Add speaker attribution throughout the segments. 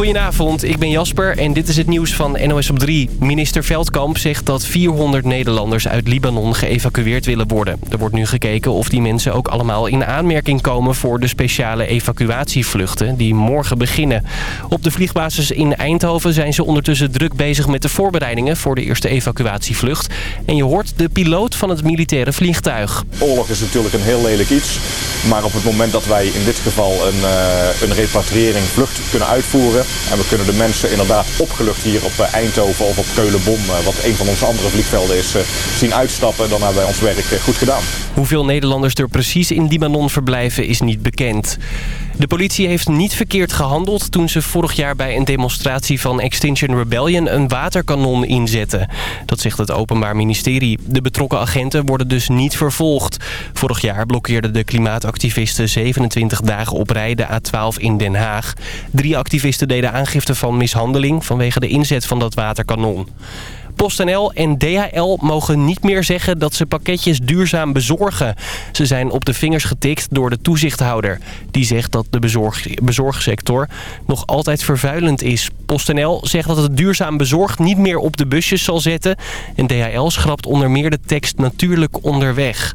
Speaker 1: Goedenavond, ik ben Jasper en dit is het nieuws van NOS op 3. Minister Veldkamp zegt dat 400 Nederlanders uit Libanon geëvacueerd willen worden. Er wordt nu gekeken of die mensen ook allemaal in aanmerking komen voor de speciale evacuatievluchten die morgen beginnen. Op de vliegbasis in Eindhoven zijn ze ondertussen druk bezig met de voorbereidingen voor de eerste evacuatievlucht. En je hoort de piloot van het militaire vliegtuig.
Speaker 2: Oorlog is natuurlijk een heel lelijk iets. Maar op het moment dat wij in dit geval een, uh, een repatriëring vlucht kunnen uitvoeren... en we kunnen de mensen inderdaad opgelucht hier op eh, Eindhoven of op Keulen-Bom... Uh, wat een van onze andere vliegvelden is, zien uitstappen... dan hebben wij ons werk goed gedaan.
Speaker 1: Hoeveel Nederlanders er precies in Libanon verblijven is niet bekend. De politie heeft niet verkeerd gehandeld toen ze vorig jaar bij een demonstratie van Extinction Rebellion een waterkanon inzette. Dat zegt het Openbaar Ministerie. De betrokken agenten worden dus niet vervolgd. Vorig jaar blokkeerden de klimaatactivisten 27 dagen op rij de A12 in Den Haag. Drie activisten deden aangifte van mishandeling vanwege de inzet van dat waterkanon. PostNL en DHL mogen niet meer zeggen dat ze pakketjes duurzaam bezorgen. Ze zijn op de vingers getikt door de toezichthouder. Die zegt dat de bezorg bezorgsector nog altijd vervuilend is. PostNL zegt dat het duurzaam bezorgd niet meer op de busjes zal zetten. En DHL schrapt onder meer de tekst natuurlijk onderweg.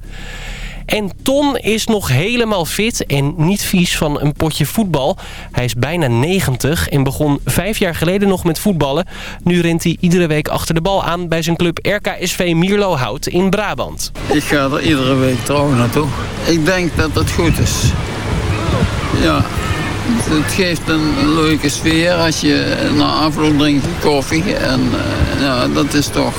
Speaker 1: En Ton is nog helemaal fit en niet vies van een potje voetbal. Hij is bijna 90 en begon vijf jaar geleden nog met voetballen. Nu rent hij iedere week achter de bal aan bij zijn club RKSV Mierlo-Hout in Brabant.
Speaker 3: Ik ga er iedere week trouw naartoe. Ik denk dat het goed is. Ja, het geeft een leuke sfeer als je na afloop drinkt koffie. En uh, ja, dat is toch...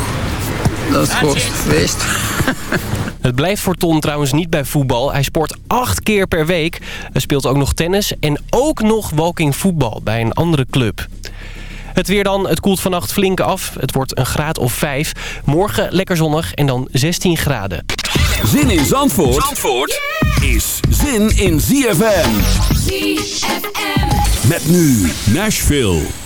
Speaker 3: Dat is goed feest.
Speaker 1: Het blijft voor Ton trouwens niet bij voetbal. Hij sport acht keer per week. Hij speelt ook nog tennis en ook nog walking voetbal bij een andere club. Het weer dan, het koelt vannacht flink af. Het wordt een graad of 5. Morgen lekker zonnig en dan 16 graden.
Speaker 4: Zin in Zandvoort, Zandvoort is zin in ZFM. ZFM. Met nu Nashville.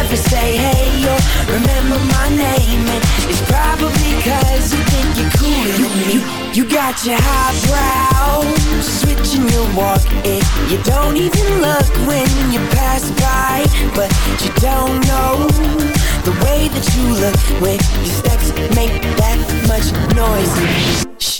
Speaker 5: You never say hey or remember my name. And it's probably because you think you're cooler than me You got your highbrow Switching your walk and You don't even look when you pass by. But you don't know The way that you look When your steps make that much noise. Shh,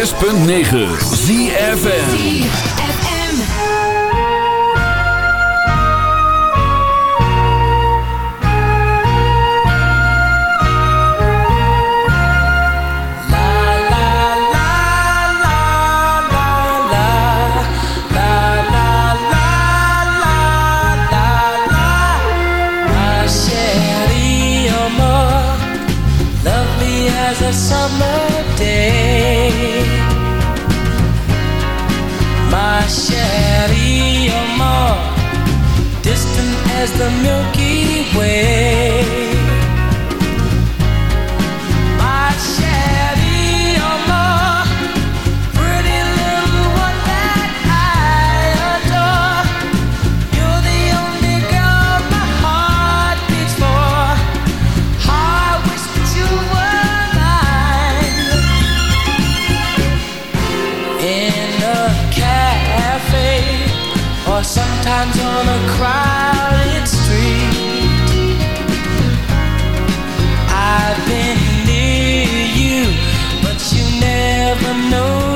Speaker 6: 106.9 ZFN
Speaker 7: is the Milky Way. My pretty little one that I adore. You're the only girl my heart beats for. How I wish that
Speaker 8: you were mine. In a cafe, or sometimes on a
Speaker 9: crowd. know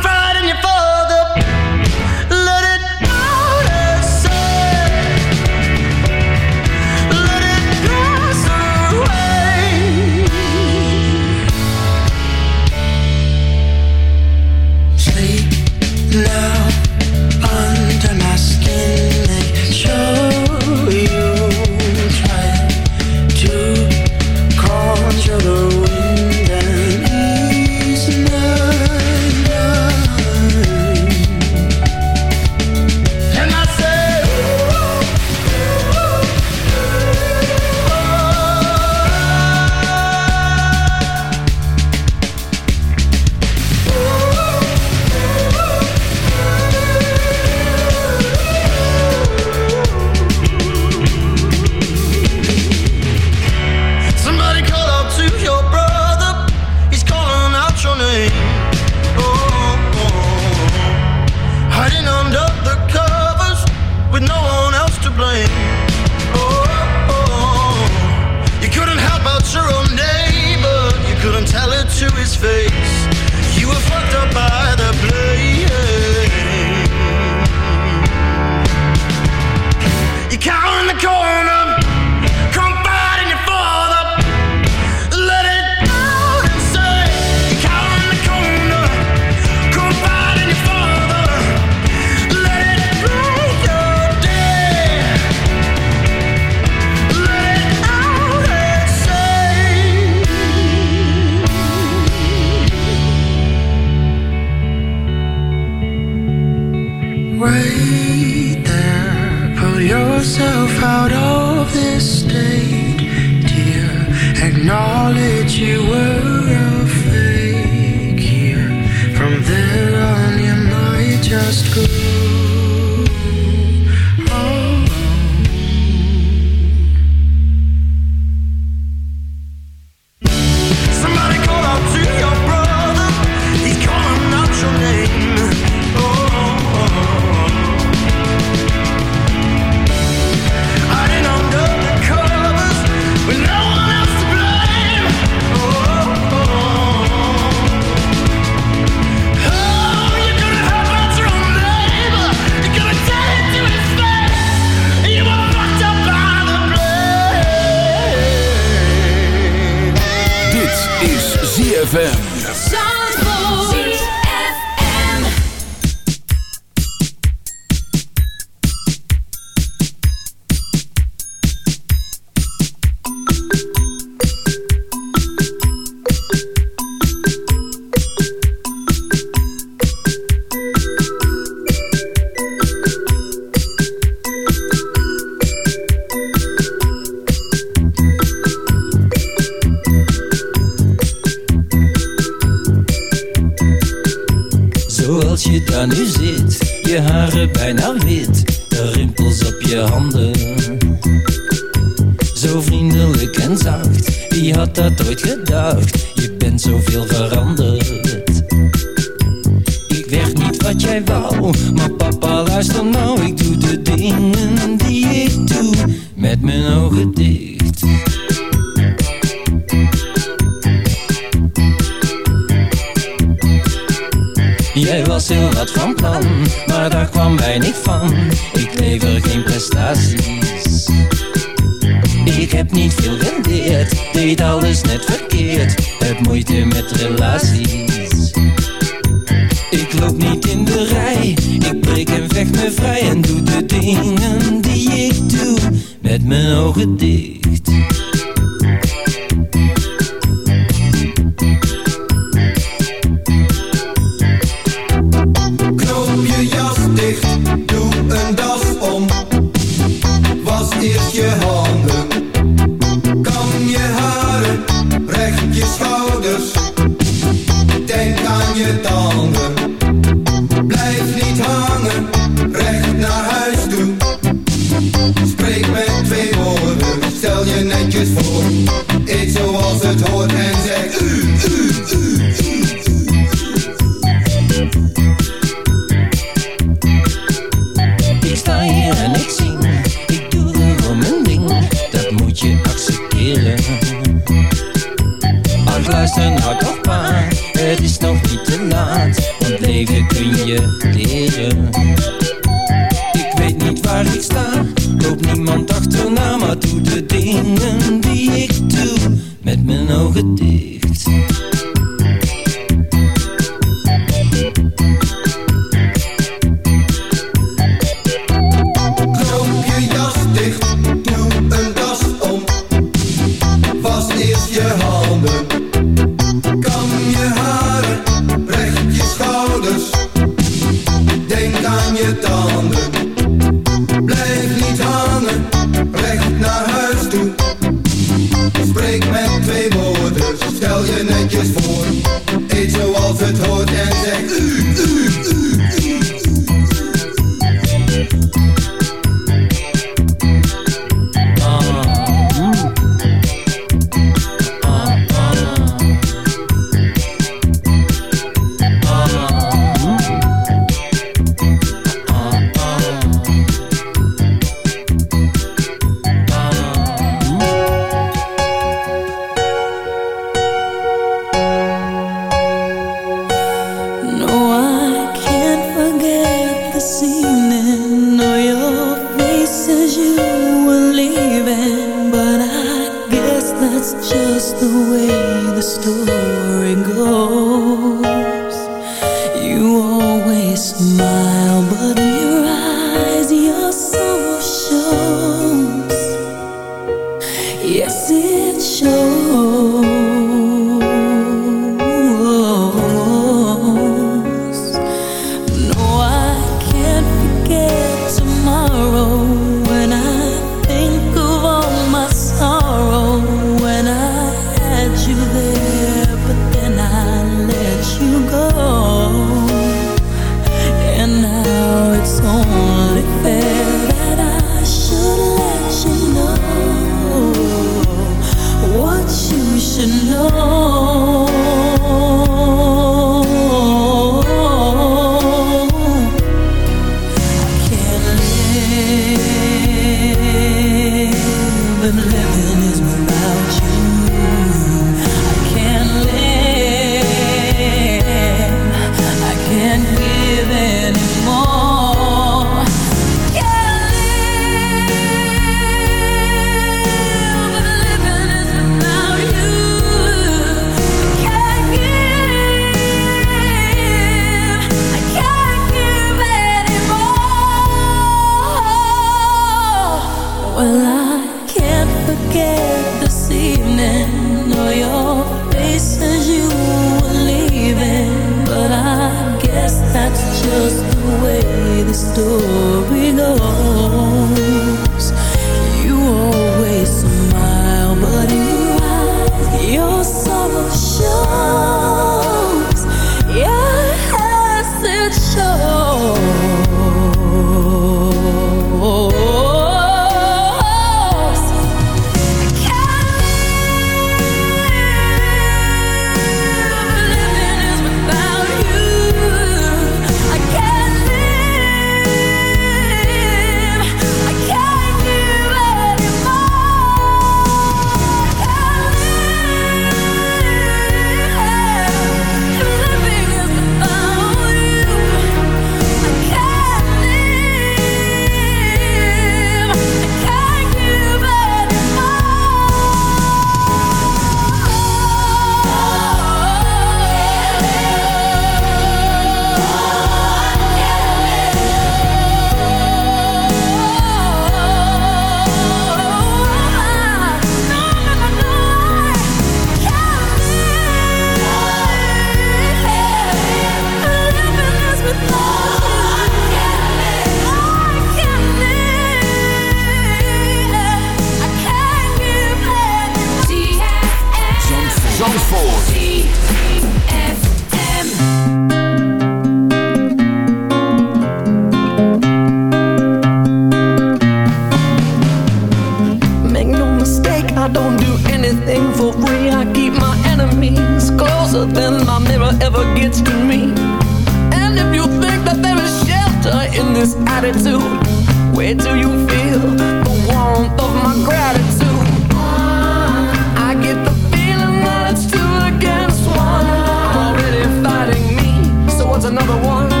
Speaker 9: what's one?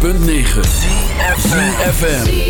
Speaker 4: 106.9 FM.